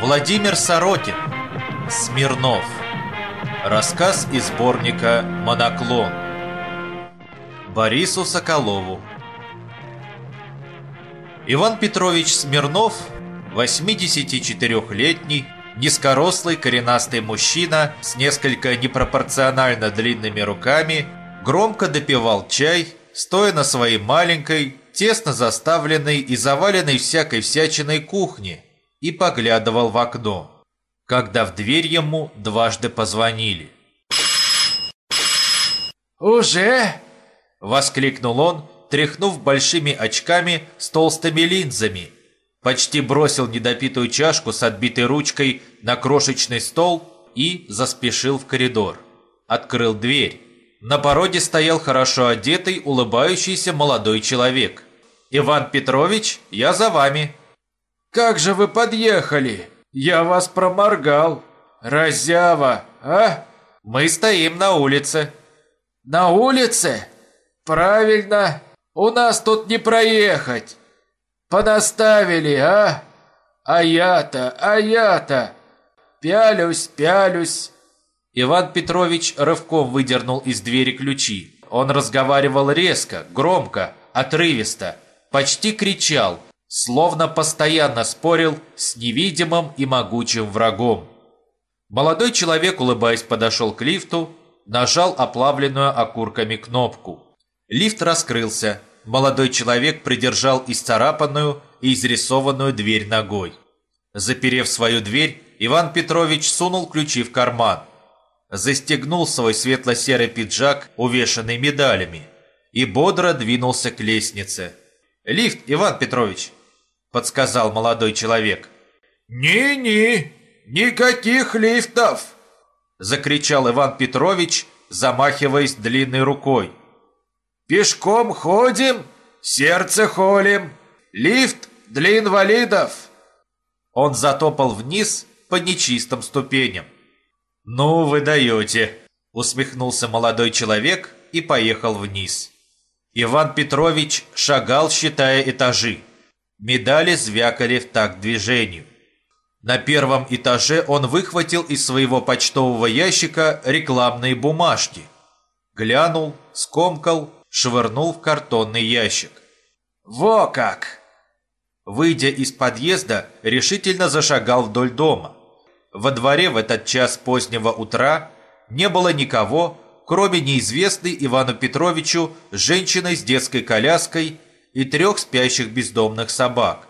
Владимир Сорокин Смирнов. Рассказ из сборника «Моноклон» Борису Соколову. Иван Петрович Смирнов 84-летний, низкорослый коренастый мужчина с несколько непропорционально длинными руками громко допивал чай, стоя на своей маленькой, тесно заставленной и заваленной всякой всячиной кухне и поглядывал в окно, когда в дверь ему дважды позвонили. «Уже?» – воскликнул он, тряхнув большими очками с толстыми линзами. Почти бросил недопитую чашку с отбитой ручкой на крошечный стол и заспешил в коридор. Открыл дверь. На породе стоял хорошо одетый, улыбающийся молодой человек. «Иван Петрович, я за вами», как же вы подъехали? Я вас проморгал. Разява, а? Мы стоим на улице. На улице? Правильно. У нас тут не проехать. Понаставили, а? А я-то, а я-то. Пялюсь, пялюсь. Иван Петрович рывком выдернул из двери ключи. Он разговаривал резко, громко, отрывисто, почти кричал, словно постоянно спорил с невидимым и могучим врагом. Молодой человек, улыбаясь, подошел к лифту, нажал оплавленную окурками кнопку. Лифт раскрылся. Молодой человек придержал исцарапанную и изрисованную дверь ногой. Заперев свою дверь, Иван Петрович сунул ключи в карман. Застегнул свой светло-серый пиджак, увешанный медалями, и бодро двинулся к лестнице. «Лифт, Иван Петрович!» подсказал молодой человек. «Ни-ни, никаких лифтов!» Закричал Иван Петрович, замахиваясь длинной рукой. «Пешком ходим, сердце холим, лифт для инвалидов!» Он затопал вниз по нечистым ступеням. «Ну, вы даете!» – усмехнулся молодой человек и поехал вниз. Иван Петрович шагал, считая этажи. Медали звякали в такт движению. На первом этаже он выхватил из своего почтового ящика рекламные бумажки. Глянул, скомкал, швырнул в картонный ящик. «Во как!» Выйдя из подъезда, решительно зашагал вдоль дома. Во дворе в этот час позднего утра не было никого, кроме неизвестной Ивану Петровичу женщины с детской коляской и трех спящих бездомных собак.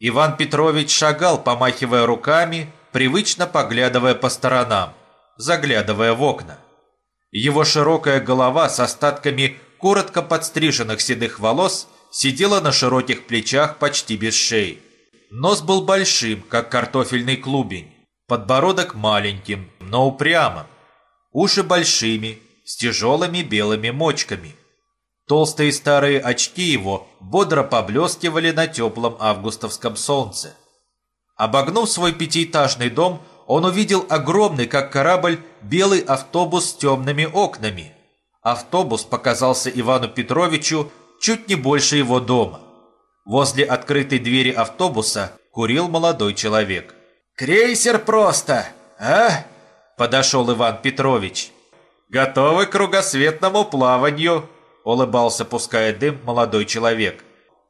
Иван Петрович шагал, помахивая руками, привычно поглядывая по сторонам, заглядывая в окна. Его широкая голова с остатками коротко подстриженных седых волос сидела на широких плечах почти без шеи. Нос был большим, как картофельный клубень, подбородок маленьким, но упрямым, уши большими, с тяжелыми белыми мочками – Толстые старые очки его бодро поблескивали на теплом августовском солнце. Обогнув свой пятиэтажный дом, он увидел огромный, как корабль, белый автобус с темными окнами. Автобус показался Ивану Петровичу чуть не больше его дома. Возле открытой двери автобуса курил молодой человек. «Крейсер просто, а?» Подошел Иван Петрович. «Готовы к кругосветному плаванию», улыбался, пуская дым, молодой человек.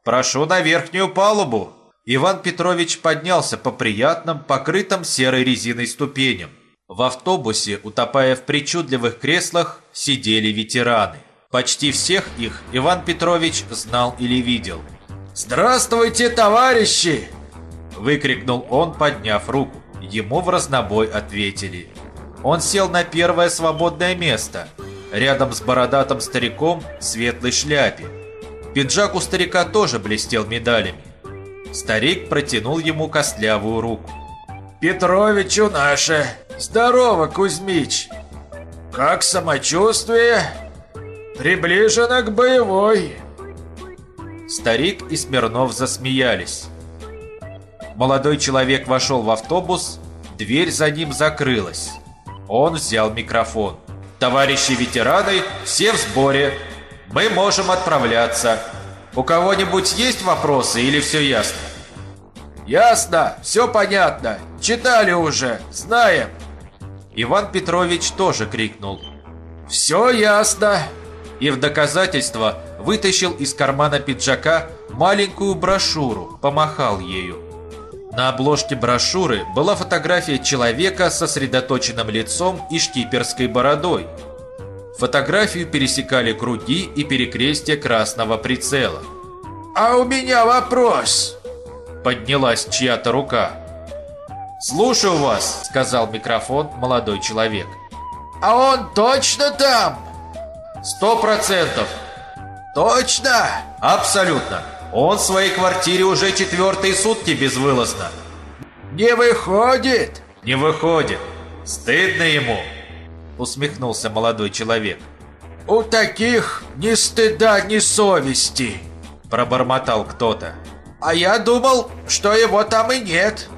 «Прошу на верхнюю палубу!» Иван Петрович поднялся по приятным, покрытым серой резиной ступеням. В автобусе, утопая в причудливых креслах, сидели ветераны. Почти всех их Иван Петрович знал или видел. «Здравствуйте, товарищи!» Выкрикнул он, подняв руку. Ему в разнобой ответили. Он сел на первое свободное место – рядом с бородатым стариком в светлой шляпе. Пиджак у старика тоже блестел медалями. Старик протянул ему костлявую руку. «Петровичу наше! Здорово, Кузьмич! Как самочувствие? Приближено к боевой!» Старик и Смирнов засмеялись. Молодой человек вошел в автобус, дверь за ним закрылась. Он взял микрофон. Товарищи ветераны, все в сборе. Мы можем отправляться. У кого-нибудь есть вопросы или все ясно? Ясно, все понятно. Читали уже, знаем. Иван Петрович тоже крикнул. Все ясно. И в доказательство вытащил из кармана пиджака маленькую брошюру, помахал ею. На обложке брошюры была фотография человека с сосредоточенным лицом и шкиперской бородой. Фотографию пересекали круги и перекрестие красного прицела. «А у меня вопрос!» Поднялась чья-то рука. «Слушаю вас», — сказал микрофон молодой человек. «А он точно там?» «Сто процентов». «Точно?» «Абсолютно. Он в своей квартире уже четвертые сутки безвылазно». «Не выходит?» «Не выходит. Стыдно ему», — усмехнулся молодой человек. «У таких ни стыда, ни совести», — пробормотал кто-то. «А я думал, что его там и нет».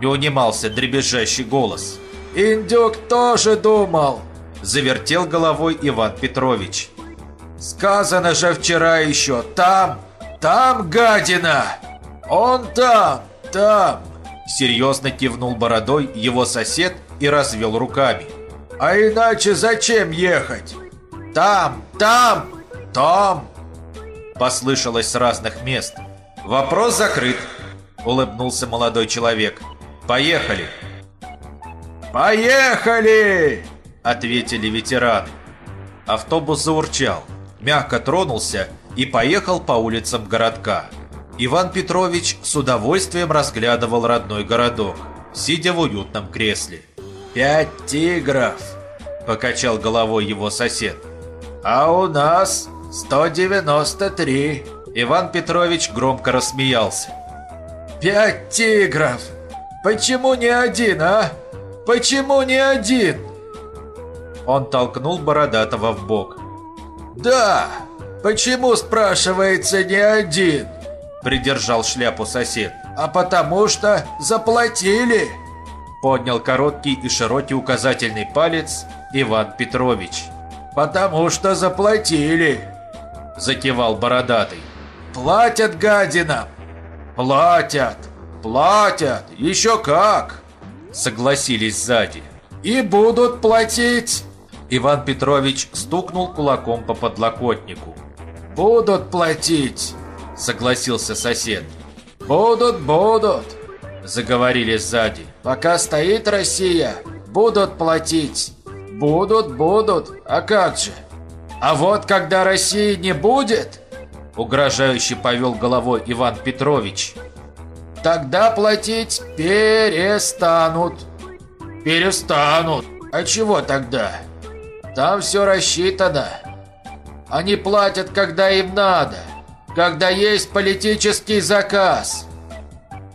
Не унимался дребезжащий голос. «Индюк тоже думал», — завертел головой Иван Петрович. «Сказано же вчера еще, там, там гадина! Он там, там!» Серьезно кивнул бородой его сосед и развел руками. «А иначе зачем ехать? Там, там, там!» Послышалось с разных мест. «Вопрос закрыт», — улыбнулся молодой человек. «Поехали!» «Поехали!» — ответили ветераны. Автобус заурчал, мягко тронулся и поехал по улицам городка. Иван Петрович с удовольствием разглядывал родной городок, сидя в уютном кресле. «Пять тигров!» – покачал головой его сосед. «А у нас 193!» Иван Петрович громко рассмеялся. «Пять тигров! Почему не один, а? Почему не один?» Он толкнул Бородатого в бок. «Да! Почему, спрашивается, не один?» Придержал шляпу сосед. «А потому что заплатили!» Поднял короткий и широкий указательный палец Иван Петрович. «Потому что заплатили!» Закивал Бородатый. «Платят гадинам! Платят! Платят! Еще как!» Согласились сзади. «И будут платить!» Иван Петрович стукнул кулаком по подлокотнику. «Будут платить!» – согласился сосед. «Будут, будут!» – заговорили сзади. «Пока стоит Россия, будут платить! Будут, будут! А как же? А вот когда России не будет...» Угрожающе повел головой Иван Петрович. «Тогда платить перестанут!» «Перестанут! А чего тогда?» Там все рассчитано. Они платят, когда им надо, когда есть политический заказ.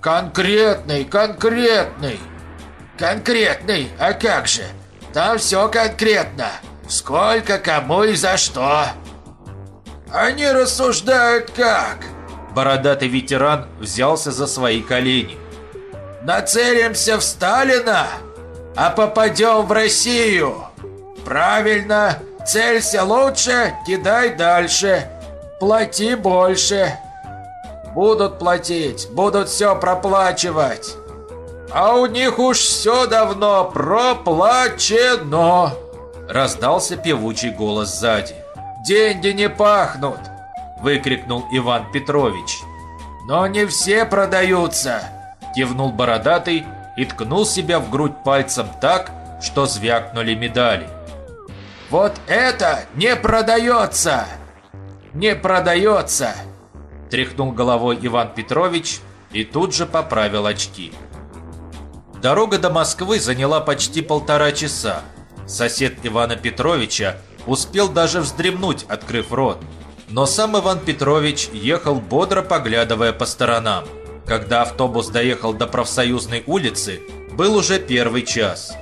Конкретный, конкретный. Конкретный, а как же? Там все конкретно. Сколько, кому и за что. Они рассуждают как? Бородатый ветеран взялся за свои колени. Нацелимся в Сталина, а попадем в Россию. Правильно, целься лучше, кидай дальше. Плати больше. Будут платить, будут все проплачивать. А у них уж все давно проплачено. Раздался певучий голос сзади. Деньги не пахнут, выкрикнул Иван Петрович. Но не все продаются, кивнул бородатый и ткнул себя в грудь пальцем так, что звякнули медали. Вот это не продается! Не продается!» Тряхнул головой Иван Петрович и тут же поправил очки. Дорога до Москвы заняла почти полтора часа. Сосед Ивана Петровича успел даже вздремнуть, открыв рот. Но сам Иван Петрович ехал бодро, поглядывая по сторонам. Когда автобус доехал до профсоюзной улицы, был уже первый час.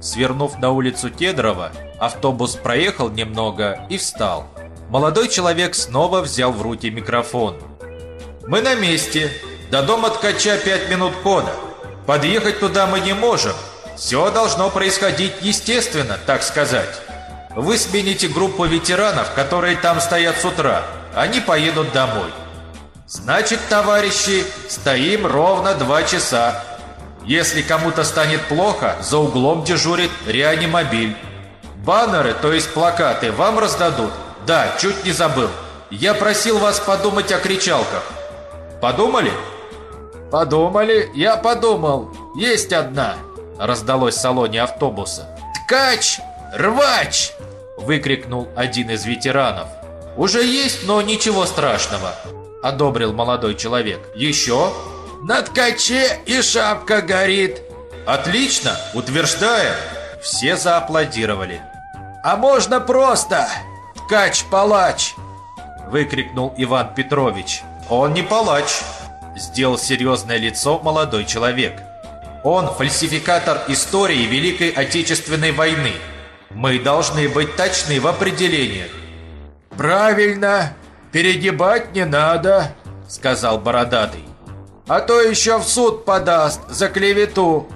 Свернув на улицу Кедрова, автобус проехал немного и встал. Молодой человек снова взял в руки микрофон. «Мы на месте. До дома ткача пять минут хода. Подъехать туда мы не можем. Все должно происходить естественно, так сказать. Вы смените группу ветеранов, которые там стоят с утра. Они поедут домой. Значит, товарищи, стоим ровно два часа. Если кому-то станет плохо, за углом дежурит реанимобиль. Баннеры, то есть плакаты, вам раздадут. Да, чуть не забыл. Я просил вас подумать о кричалках. Подумали? Подумали, я подумал. Есть одна. Раздалось в салоне автобуса. Ткач! Рвач! Выкрикнул один из ветеранов. Уже есть, но ничего страшного. Одобрил молодой человек. Еще? На ткаче и шапка горит. Отлично, утверждаю. Все зааплодировали. А можно просто ткач-палач, выкрикнул Иван Петрович. Он не палач, сделал серьезное лицо молодой человек. Он фальсификатор истории Великой Отечественной войны. Мы должны быть точны в определениях. Правильно, перегибать не надо, сказал бородатый. А то еще в суд подаст за клевету,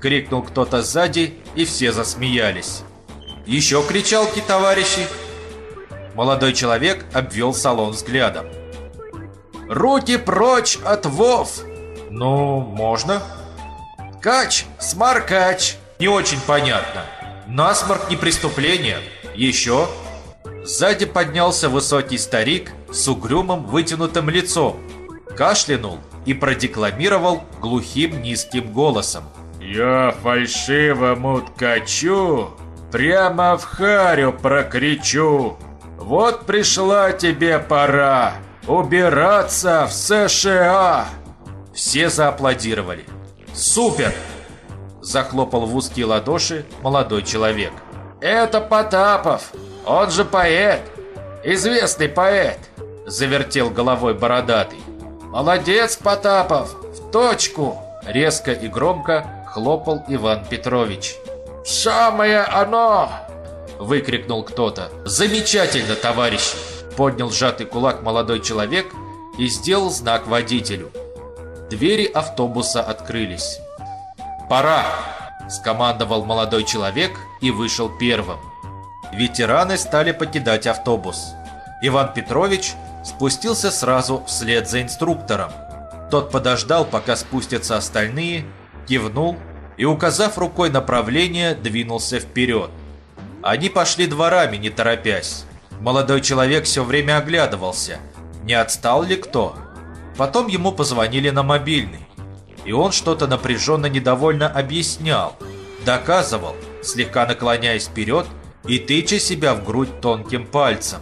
крикнул кто-то сзади, и все засмеялись. Еще кричалки, товарищи. Молодой человек обвел салон взглядом. Руки прочь от вов. Ну, можно. Кач, смаркач. Не очень понятно. Насморк не преступление. Еще. Сзади поднялся высокий старик с угрюмым вытянутым лицом, кашлянул и продекламировал глухим низким голосом. «Я фальшивому ткачу прямо в харю прокричу. Вот пришла тебе пора убираться в США!» Все зааплодировали. «Супер!» Захлопал в узкие ладоши молодой человек. «Это Потапов! Он же поэт! Известный поэт!» Завертел головой бородатый. «Молодец, Потапов! В точку!» Резко и громко хлопал Иван Петрович. «Самое оно!» Выкрикнул кто-то. «Замечательно, товарищи!» Поднял сжатый кулак молодой человек и сделал знак водителю. Двери автобуса открылись. «Пора!» – скомандовал молодой человек и вышел первым. Ветераны стали покидать автобус. Иван Петрович спустился сразу вслед за инструктором. Тот подождал, пока спустятся остальные, кивнул и, указав рукой направление, двинулся вперед. Они пошли дворами, не торопясь. Молодой человек все время оглядывался, не отстал ли кто. Потом ему позвонили на мобильный, и он что-то напряженно недовольно объяснял, доказывал, слегка наклоняясь вперед и тыча себя в грудь тонким пальцем.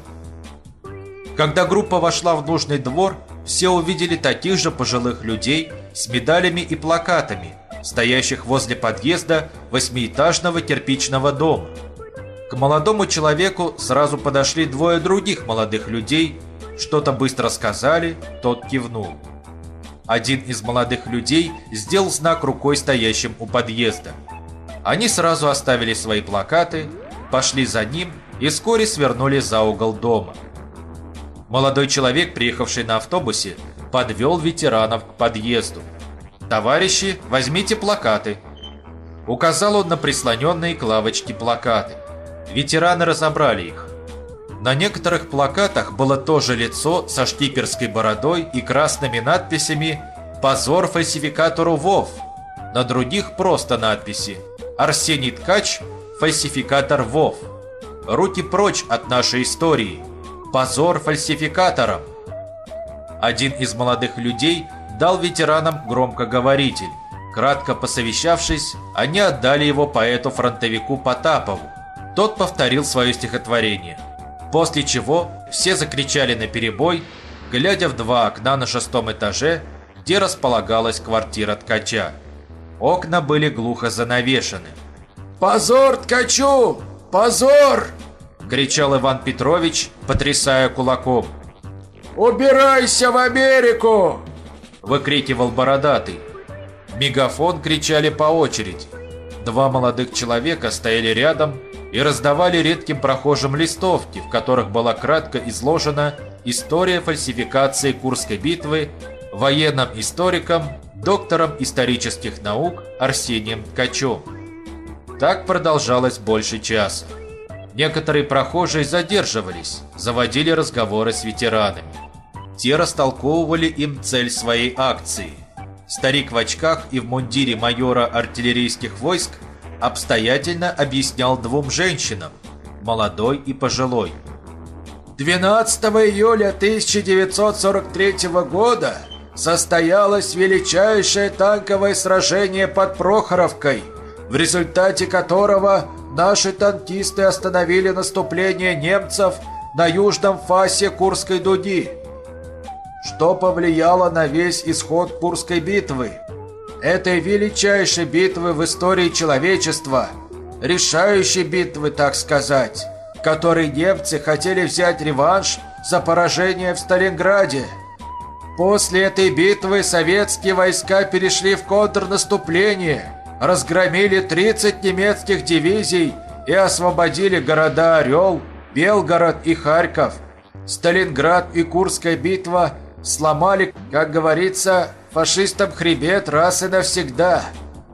Когда группа вошла в нужный двор, все увидели таких же пожилых людей с медалями и плакатами, стоящих возле подъезда восьмиэтажного кирпичного дома. К молодому человеку сразу подошли двое других молодых людей, что-то быстро сказали, тот кивнул. Один из молодых людей сделал знак рукой стоящим у подъезда. Они сразу оставили свои плакаты, пошли за ним и вскоре свернули за угол дома. Молодой человек, приехавший на автобусе, подвел ветеранов к подъезду. «Товарищи, возьмите плакаты!» Указал он на прислоненные к лавочке плакаты. Ветераны разобрали их. На некоторых плакатах было тоже лицо со штиперской бородой и красными надписями «Позор фальсификатору ВОВ». На других просто надписи «Арсений Ткач, фальсификатор ВОВ». «Руки прочь от нашей истории». «Позор фальсификаторам». Один из молодых людей дал ветеранам громкоговоритель. Кратко посовещавшись, они отдали его поэту-фронтовику Потапову. Тот повторил свое стихотворение. После чего все закричали на перебой, глядя в два окна на шестом этаже, где располагалась квартира ткача. Окна были глухо занавешены. «Позор ткачу! Позор!» – кричал Иван Петрович, потрясая кулаком. «Убирайся в Америку!» – выкрикивал бородатый. Мегафон кричали по очереди. Два молодых человека стояли рядом и раздавали редким прохожим листовки, в которых была кратко изложена история фальсификации Курской битвы военным историком, доктором исторических наук Арсением Ткачем. Так продолжалось больше часа. Некоторые прохожие задерживались, заводили разговоры с ветеранами. Те растолковывали им цель своей акции. Старик в очках и в мундире майора артиллерийских войск обстоятельно объяснял двум женщинам, молодой и пожилой. 12 июля 1943 года состоялось величайшее танковое сражение под Прохоровкой, в результате которого наши танкисты остановили наступление немцев на южном фасе Курской дуги, что повлияло на весь исход Курской битвы. Этой величайшей битвы в истории человечества, решающей битвы, так сказать, в которой немцы хотели взять реванш за поражение в Сталинграде. После этой битвы советские войска перешли в контрнаступление – разгромили 30 немецких дивизий и освободили города Орел, Белгород и Харьков. Сталинград и Курская битва сломали, как говорится, фашистам хребет раз и навсегда.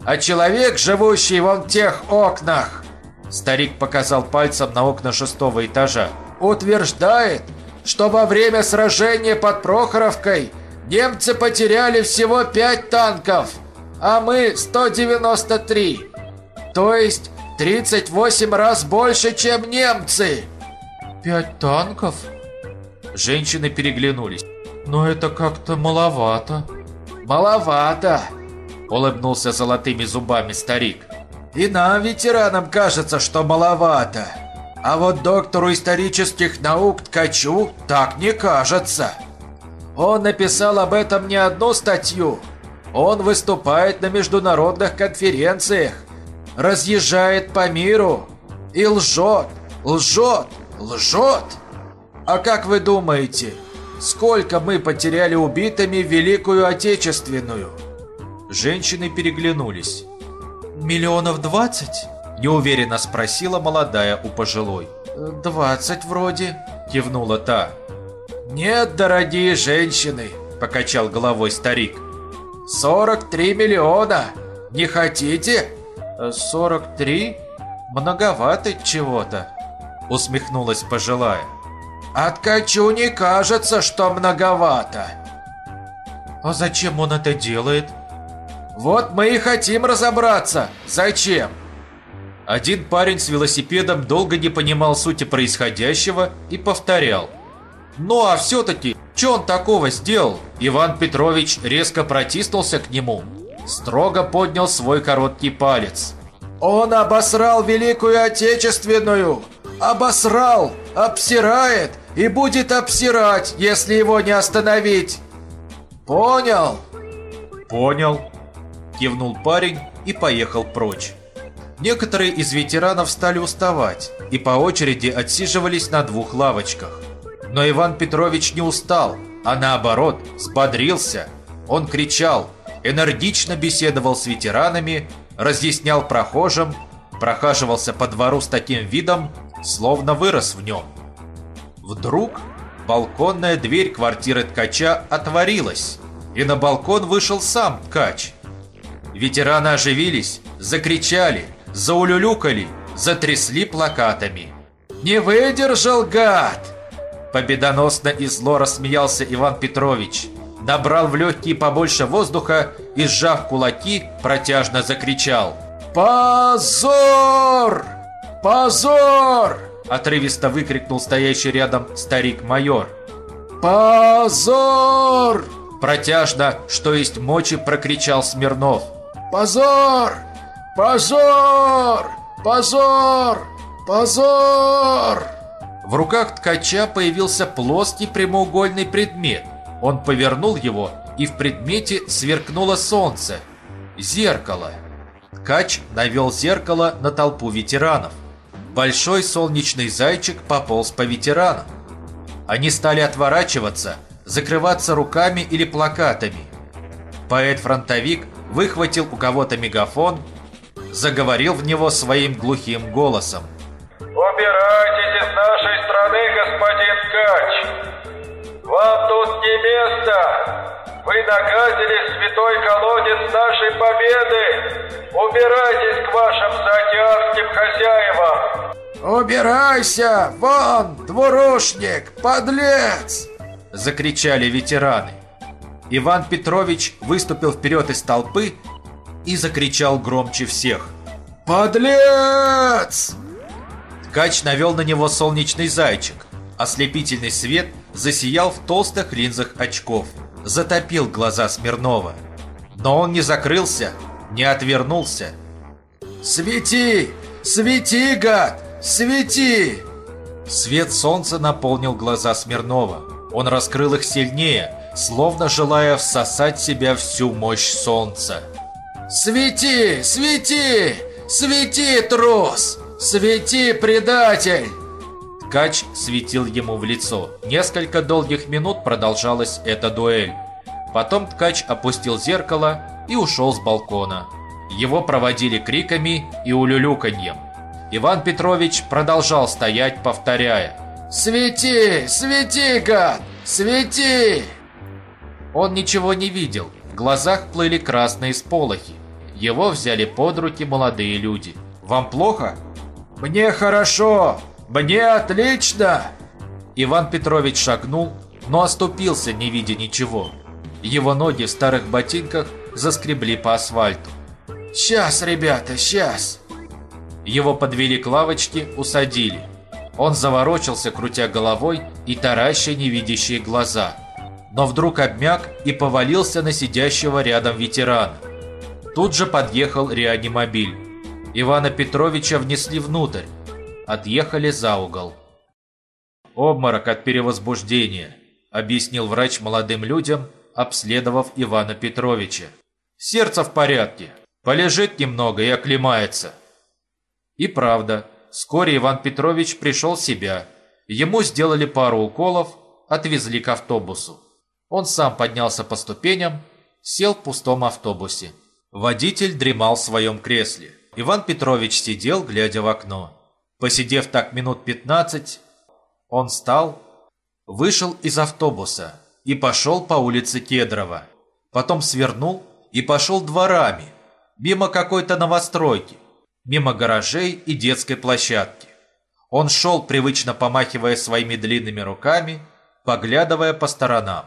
А человек, живущий вон в тех окнах, старик показал пальцем на окна шестого этажа, утверждает, что во время сражения под Прохоровкой немцы потеряли всего пять танков – а мы 193. То есть 38 раз больше, чем немцы. Пять танков? Женщины переглянулись. Но это как-то маловато. Маловато, улыбнулся золотыми зубами старик. И нам, ветеранам, кажется, что маловато. А вот доктору исторических наук Ткачу так не кажется. Он написал об этом не одну статью, он выступает на международных конференциях, разъезжает по миру и лжет, лжет, лжет. А как вы думаете, сколько мы потеряли убитыми Великую Отечественную? Женщины переглянулись. «Миллионов двадцать?» – неуверенно спросила молодая у пожилой. «Двадцать вроде», – кивнула та. «Нет, дорогие женщины», – покачал головой старик. 43 миллиона! Не хотите?» «43? Многовато чего-то», — усмехнулась пожилая. «Откачу не кажется, что многовато». «А зачем он это делает?» «Вот мы и хотим разобраться. Зачем?» Один парень с велосипедом долго не понимал сути происходящего и повторял. «Ну а все-таки что он такого сделал? Иван Петрович резко протиснулся к нему, строго поднял свой короткий палец. Он обосрал Великую Отечественную! Обосрал! Обсирает и будет обсирать, если его не остановить! Понял? Понял, кивнул парень и поехал прочь. Некоторые из ветеранов стали уставать и по очереди отсиживались на двух лавочках. Но Иван Петрович не устал, а наоборот, взбодрился. Он кричал, энергично беседовал с ветеранами, разъяснял прохожим, прохаживался по двору с таким видом, словно вырос в нем. Вдруг балконная дверь квартиры ткача отворилась, и на балкон вышел сам ткач. Ветераны оживились, закричали, заулюлюкали, затрясли плакатами. «Не выдержал, гад!» Победоносно и зло рассмеялся Иван Петрович. Набрал в легкие побольше воздуха и, сжав кулаки, протяжно закричал. «Позор! Позор!» Отрывисто выкрикнул стоящий рядом старик-майор. «Позор!» Протяжно, что есть мочи, прокричал Смирнов. «Позор! Позор! Позор! Позор!» В руках ткача появился плоский прямоугольный предмет. Он повернул его, и в предмете сверкнуло солнце. Зеркало. Ткач навел зеркало на толпу ветеранов. Большой солнечный зайчик пополз по ветеранам. Они стали отворачиваться, закрываться руками или плакатами. Поэт-фронтовик выхватил у кого-то мегафон, заговорил в него своим глухим голосом. «Убирайтесь из нашей страны, господин Ткач! Вам тут не место! Вы нагадили святой колодец нашей победы! Убирайтесь к вашим заокеанским хозяевам! «Убирайся! Вон, двурушник, подлец!» Закричали ветераны. Иван Петрович выступил вперед из толпы и закричал громче всех. «Подлец!» Ткач навел на него солнечный зайчик. Ослепительный свет засиял в толстых линзах очков. Затопил глаза Смирнова. Но он не закрылся, не отвернулся. «Свети! Свети, гад! Свети!» Свет солнца наполнил глаза Смирнова. Он раскрыл их сильнее, словно желая всосать в себя всю мощь солнца. «Свети! Свети! Свети, трус! Свети, предатель!» Ткач светил ему в лицо. Несколько долгих минут продолжалась эта дуэль. Потом ткач опустил зеркало и ушел с балкона. Его проводили криками и улюлюканьем. Иван Петрович продолжал стоять, повторяя «Свети! Свети, гад! Свети!» Он ничего не видел, в глазах плыли красные сполохи. Его взяли под руки молодые люди. «Вам плохо?» «Мне хорошо! Мне отлично!» Иван Петрович шагнул, но оступился, не видя ничего. Его ноги в старых ботинках заскребли по асфальту. «Сейчас, ребята, сейчас!» Его подвели к лавочке, усадили. Он заворочился, крутя головой и тараща невидящие глаза. Но вдруг обмяк и повалился на сидящего рядом ветерана. Тут же подъехал реанимобиль. Ивана Петровича внесли внутрь. Отъехали за угол. «Обморок от перевозбуждения», – объяснил врач молодым людям, обследовав Ивана Петровича. «Сердце в порядке. Полежит немного и оклемается». И правда, вскоре Иван Петрович пришел в себя. Ему сделали пару уколов, отвезли к автобусу. Он сам поднялся по ступеням, сел в пустом автобусе. Водитель дремал в своем кресле. Иван Петрович сидел, глядя в окно. Посидев так минут 15, он встал, вышел из автобуса и пошел по улице Кедрова. Потом свернул и пошел дворами, мимо какой-то новостройки, мимо гаражей и детской площадки. Он шел, привычно помахивая своими длинными руками, поглядывая по сторонам.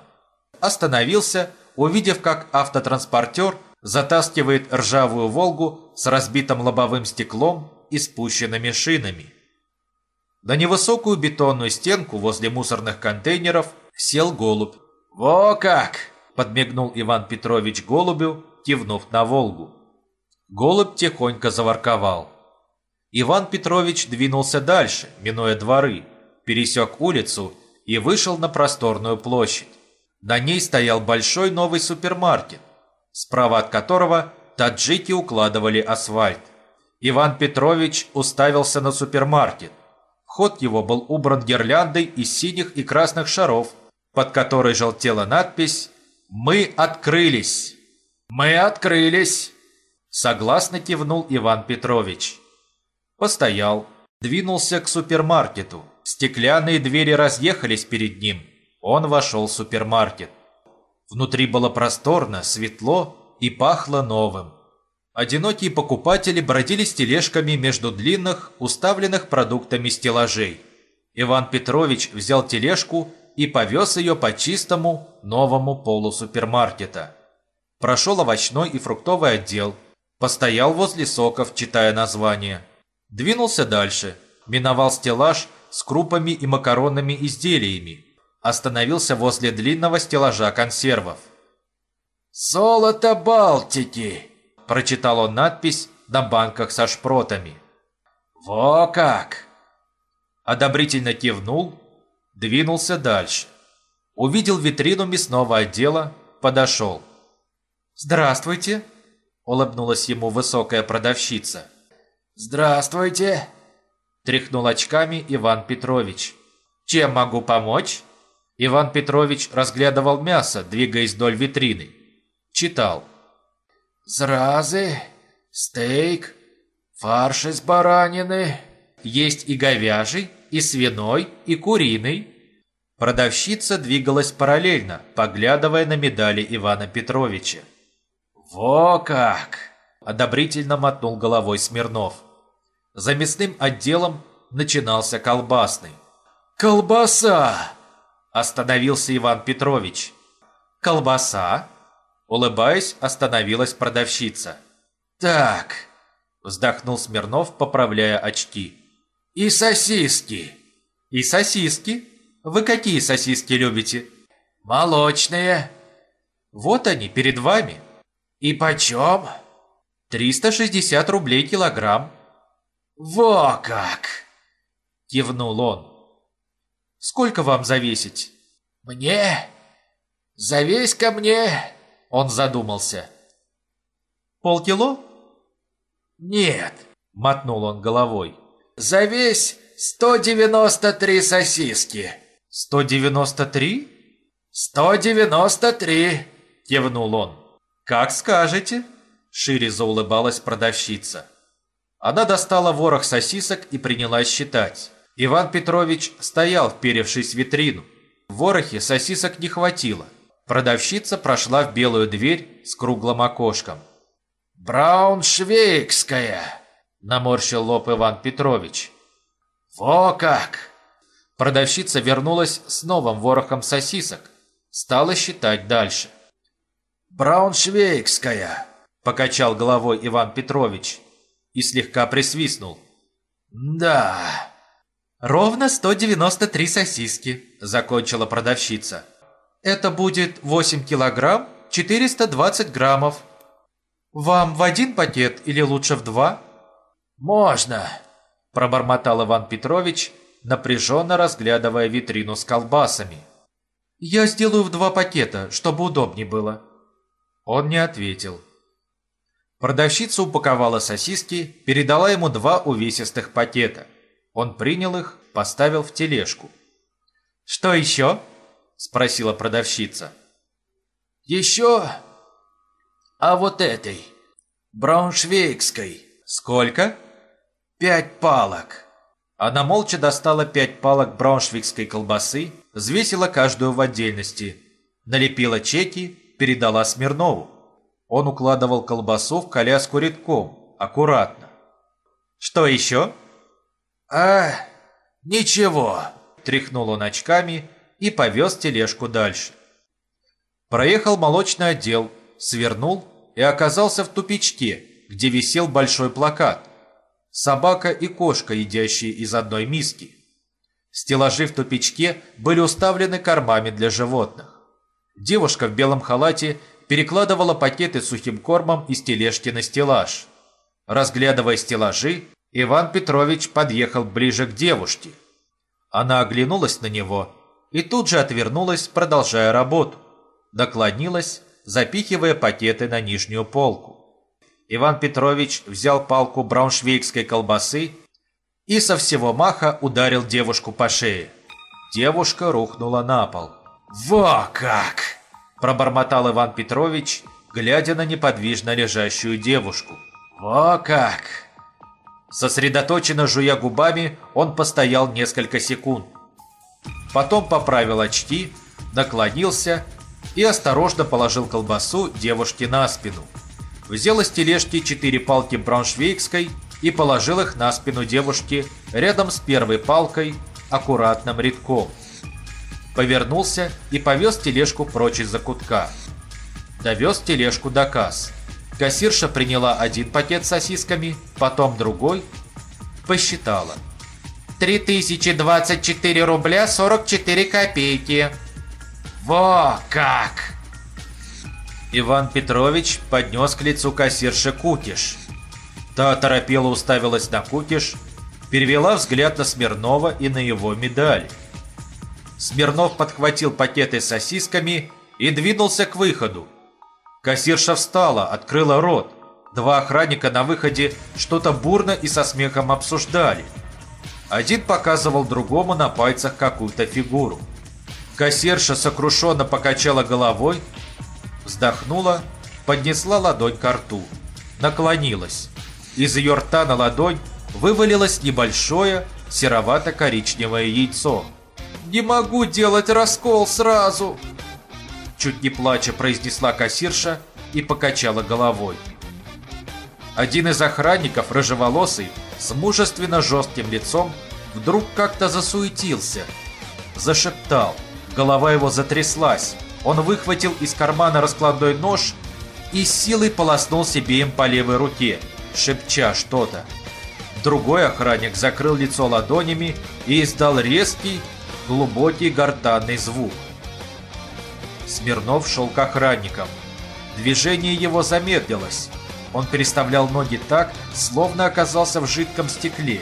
Остановился, увидев, как автотранспортер затаскивает ржавую «Волгу» с разбитым лобовым стеклом и спущенными шинами. На невысокую бетонную стенку возле мусорных контейнеров сел голубь. «Во как!» – подмигнул Иван Петрович голубю, кивнув на «Волгу». Голубь тихонько заворковал. Иван Петрович двинулся дальше, минуя дворы, пересек улицу и вышел на просторную площадь. На ней стоял большой новый супермаркет, справа от которого таджики укладывали асфальт. Иван Петрович уставился на супермаркет. Вход его был убран гирляндой из синих и красных шаров, под которой желтела надпись «Мы открылись». «Мы открылись», – согласно кивнул Иван Петрович. Постоял, двинулся к супермаркету. Стеклянные двери разъехались перед ним. Он вошел в супермаркет. Внутри было просторно, светло и пахло новым. Одинокие покупатели бродили с тележками между длинных, уставленных продуктами стеллажей. Иван Петрович взял тележку и повез ее по чистому, новому полу супермаркета. Прошел овощной и фруктовый отдел, постоял возле соков, читая названия. Двинулся дальше, миновал стеллаж с крупами и макаронными изделиями, остановился возле длинного стеллажа консервов. «Золото Балтики!» – прочитал он надпись на банках со шпротами. «Во как!» Одобрительно кивнул, двинулся дальше. Увидел витрину мясного отдела, подошел. «Здравствуйте!» – улыбнулась ему высокая продавщица. «Здравствуйте!» – тряхнул очками Иван Петрович. «Чем могу помочь?» Иван Петрович разглядывал мясо, двигаясь вдоль витрины. Читал. «Зразы, стейк, фарш из баранины». «Есть и говяжий, и свиной, и куриный». Продавщица двигалась параллельно, поглядывая на медали Ивана Петровича. «Во как!» – одобрительно мотнул головой Смирнов. За мясным отделом начинался колбасный. «Колбаса!» – остановился Иван Петрович. «Колбаса?» – улыбаясь, остановилась продавщица. «Так», – вздохнул Смирнов, поправляя очки. «И сосиски». «И сосиски? Вы какие сосиски любите?» «Молочные». «Вот они, перед вами». «И почем?» «360 рублей килограмм». «Во как!» – кивнул он. «Сколько вам завесить?» «Мне? Завесь ко мне!» – он задумался. «Полкило?» «Нет», – мотнул он головой. «Завесь 193 сосиски». «193?» «193», – кивнул он. «Как скажете», – шире заулыбалась продавщица. Она достала ворох сосисок и принялась считать. Иван Петрович стоял, вперевшись в витрину. В ворохе сосисок не хватило. Продавщица прошла в белую дверь с круглым окошком. «Брауншвейгская!» – наморщил лоб Иван Петрович. «Во как!» Продавщица вернулась с новым ворохом сосисок. Стала считать дальше. «Брауншвейгская!» – покачал головой Иван Петрович и слегка присвистнул. «Да...» «Ровно 193 сосиски», – закончила продавщица. «Это будет 8 килограмм 420 граммов. Вам в один пакет или лучше в два?» «Можно», – пробормотал Иван Петрович, напряженно разглядывая витрину с колбасами. «Я сделаю в два пакета, чтобы удобнее было». Он не ответил. Продавщица упаковала сосиски, передала ему два увесистых пакета. Он принял их, поставил в тележку. «Что еще?» – спросила продавщица. «Еще? А вот этой, брауншвейгской». «Сколько?» «Пять палок». Она молча достала пять палок брауншвейгской колбасы, взвесила каждую в отдельности, налепила чеки, передала Смирнову. Он укладывал колбасу в коляску редком, аккуратно. «Что еще?» «А, ничего», – тряхнул он очками и повез тележку дальше. Проехал молочный отдел, свернул и оказался в тупичке, где висел большой плакат. Собака и кошка, едящие из одной миски. Стеллажи в тупичке были уставлены кормами для животных. Девушка в белом халате перекладывала пакеты с сухим кормом из тележки на стеллаж. Разглядывая стеллажи, Иван Петрович подъехал ближе к девушке. Она оглянулась на него и тут же отвернулась, продолжая работу. Наклонилась, запихивая пакеты на нижнюю полку. Иван Петрович взял палку брауншвейгской колбасы и со всего маха ударил девушку по шее. Девушка рухнула на пол. «Во как!» Пробормотал Иван Петрович, глядя на неподвижно лежащую девушку. «Во как!» Сосредоточенно жуя губами, он постоял несколько секунд. Потом поправил очки, наклонился и осторожно положил колбасу девушке на спину. Взял из тележки четыре палки брауншвейгской и положил их на спину девушки рядом с первой палкой аккуратным рядком повернулся и повез тележку прочь из-за кутка. Довез тележку до касс. Кассирша приняла один пакет с сосисками, потом другой. Посчитала. 3024 рубля 44 копейки. Во как! Иван Петрович поднес к лицу кассирши кукиш. Та торопела уставилась на кукиш, перевела взгляд на Смирнова и на его медаль. Смирнов подхватил пакеты с сосисками и двинулся к выходу. Кассирша встала, открыла рот. Два охранника на выходе что-то бурно и со смехом обсуждали. Один показывал другому на пальцах какую-то фигуру. Кассирша сокрушенно покачала головой, вздохнула, поднесла ладонь к рту, наклонилась. Из ее рта на ладонь вывалилось небольшое серовато-коричневое яйцо – не могу делать раскол сразу!» Чуть не плача произнесла кассирша и покачала головой. Один из охранников, рыжеволосый, с мужественно жестким лицом, вдруг как-то засуетился, зашептал. Голова его затряслась. Он выхватил из кармана раскладной нож и силой полоснул себе им по левой руке, шепча что-то. Другой охранник закрыл лицо ладонями и издал резкий, глубокий гортанный звук. Смирнов шел к охранникам. Движение его замедлилось. Он переставлял ноги так, словно оказался в жидком стекле.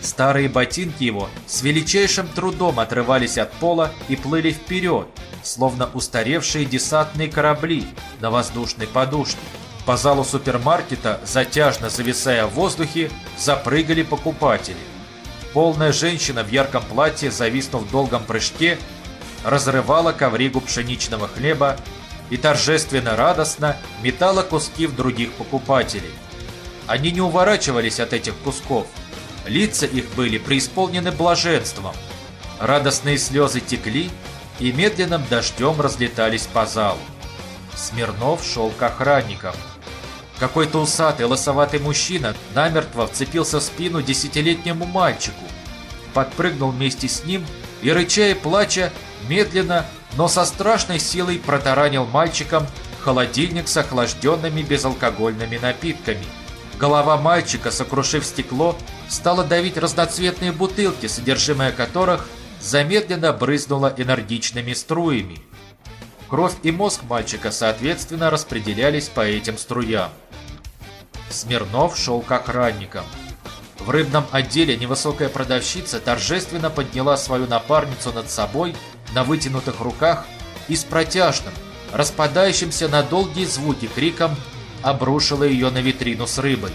Старые ботинки его с величайшим трудом отрывались от пола и плыли вперед, словно устаревшие десантные корабли на воздушной подушке. По залу супермаркета, затяжно зависая в воздухе, запрыгали покупатели. Полная женщина в ярком платье, зависнув в долгом прыжке, разрывала ковригу пшеничного хлеба и торжественно радостно метала куски в других покупателей. Они не уворачивались от этих кусков. Лица их были преисполнены блаженством. Радостные слезы текли и медленным дождем разлетались по залу. Смирнов шел к охранникам. Какой-то усатый, лосоватый мужчина намертво вцепился в спину десятилетнему мальчику, подпрыгнул вместе с ним и, рыча и плача, медленно, но со страшной силой протаранил мальчиком холодильник с охлажденными безалкогольными напитками. Голова мальчика, сокрушив стекло, стала давить разноцветные бутылки, содержимое которых замедленно брызнуло энергичными струями. Кровь и мозг мальчика, соответственно, распределялись по этим струям. Смирнов шел к охранникам. В рыбном отделе невысокая продавщица торжественно подняла свою напарницу над собой на вытянутых руках и с протяжным, распадающимся на долгие звуки криком обрушила ее на витрину с рыбой.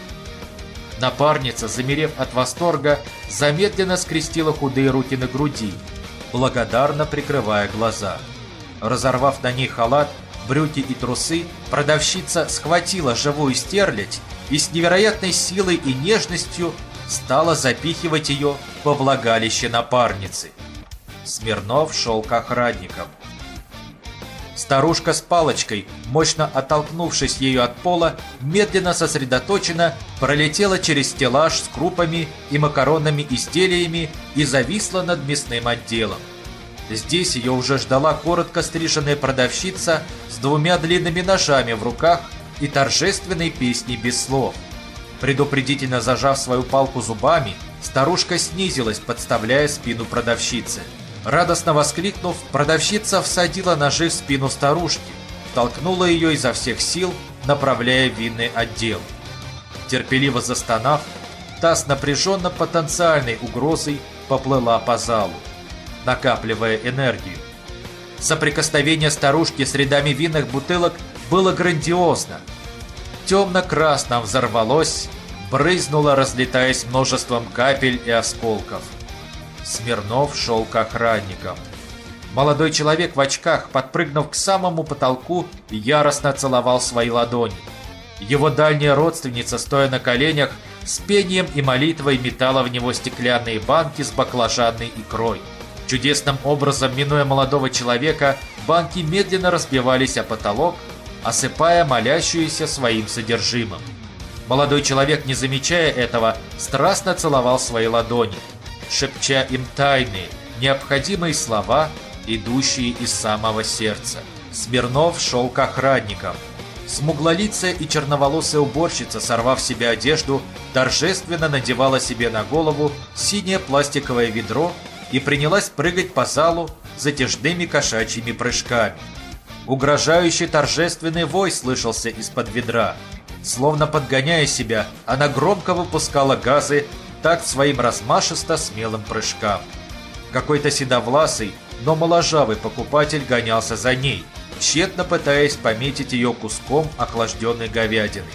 Напарница, замерев от восторга, замедленно скрестила худые руки на груди, благодарно прикрывая глаза. Разорвав на ней халат, брюки и трусы, продавщица схватила живую стерлядь и с невероятной силой и нежностью стала запихивать ее во влагалище напарницы. Смирнов шел к охранникам. Старушка с палочкой, мощно оттолкнувшись ею от пола, медленно сосредоточенно пролетела через стеллаж с крупами и макаронными изделиями и зависла над мясным отделом. Здесь ее уже ждала коротко стриженная продавщица с двумя длинными ножами в руках и торжественной песней без слов. Предупредительно зажав свою палку зубами, старушка снизилась, подставляя спину продавщицы. Радостно воскликнув, продавщица всадила ножи в спину старушки, толкнула ее изо всех сил, направляя в винный отдел. Терпеливо застонав, та с напряженно потенциальной угрозой поплыла по залу, накапливая энергию. Соприкосновение старушки с рядами винных бутылок было грандиозно. Темно-красным взорвалось, брызнуло, разлетаясь множеством капель и осколков. Смирнов шел к охранникам. Молодой человек в очках, подпрыгнув к самому потолку, яростно целовал свои ладони. Его дальняя родственница, стоя на коленях, с пением и молитвой метала в него стеклянные банки с баклажанной икрой. Чудесным образом, минуя молодого человека, банки медленно разбивались о потолок, осыпая молящуюся своим содержимым. Молодой человек, не замечая этого, страстно целовал свои ладони – шепча им тайные, необходимые слова, идущие из самого сердца. Смирнов шел к охранникам. Смуглолицая и черноволосая уборщица, сорвав себе одежду, торжественно надевала себе на голову синее пластиковое ведро и принялась прыгать по залу затяжными кошачьими прыжками. Угрожающий торжественный вой слышался из-под ведра. Словно подгоняя себя, она громко выпускала газы такт своим размашисто смелым прыжкам. Какой-то седовласый, но моложавый покупатель гонялся за ней, тщетно пытаясь пометить ее куском охлажденной говядины.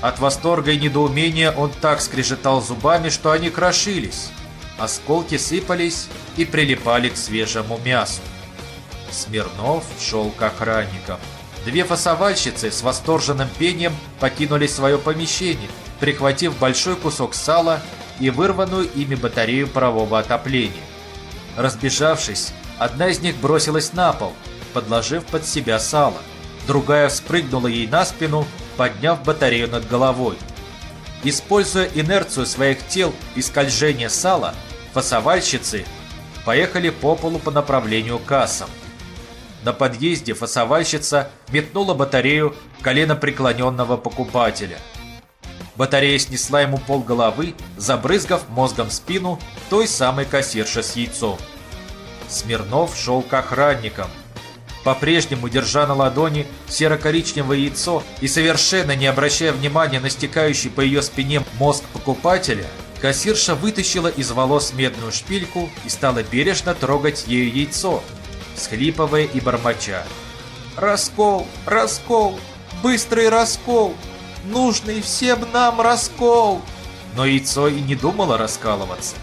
От восторга и недоумения он так скрежетал зубами, что они крошились. Осколки сыпались и прилипали к свежему мясу. Смирнов шел к охранникам. Две фасовальщицы с восторженным пением покинули свое помещение, прихватив большой кусок сала и вырванную ими батарею парового отопления. Разбежавшись, одна из них бросилась на пол, подложив под себя сало. Другая спрыгнула ей на спину, подняв батарею над головой. Используя инерцию своих тел и скольжение сала, фасовальщицы поехали по полу по направлению к кассам. На подъезде фасовальщица метнула батарею колено преклоненного покупателя. Батарея снесла ему пол головы, забрызгав мозгом спину той самой кассирши с яйцом. Смирнов шел к охранникам. По-прежнему, держа на ладони серо-коричневое яйцо и совершенно не обращая внимания на стекающий по ее спине мозг покупателя, кассирша вытащила из волос медную шпильку и стала бережно трогать ею яйцо, схлипывая и бормоча. «Раскол! Раскол! Быстрый раскол! Нужный всем нам раскол!» Но яйцо и не думало раскалываться.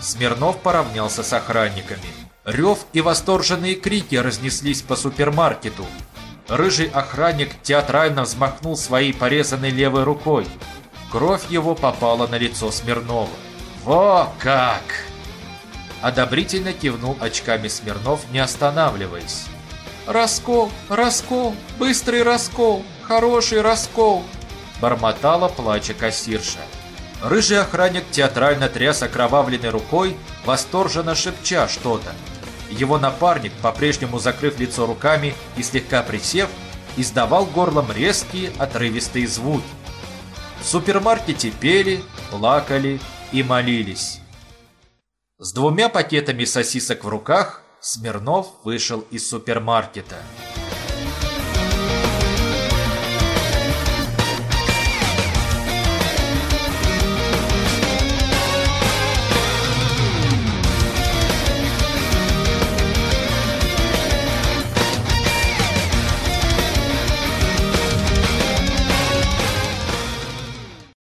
Смирнов поравнялся с охранниками. Рев и восторженные крики разнеслись по супермаркету. Рыжий охранник театрально взмахнул своей порезанной левой рукой. Кровь его попала на лицо Смирнова. «Во как!» Одобрительно кивнул очками Смирнов, не останавливаясь. «Раскол! Раскол! Быстрый раскол! Хороший раскол!» Бормотала плача кассирша. Рыжий охранник театрально тряс окровавленной рукой, восторженно шепча что-то. Его напарник, по-прежнему закрыв лицо руками и слегка присев, издавал горлом резкие отрывистые звуки. В супермаркете пели, плакали и молились. С двумя пакетами сосисок в руках Смирнов вышел из супермаркета.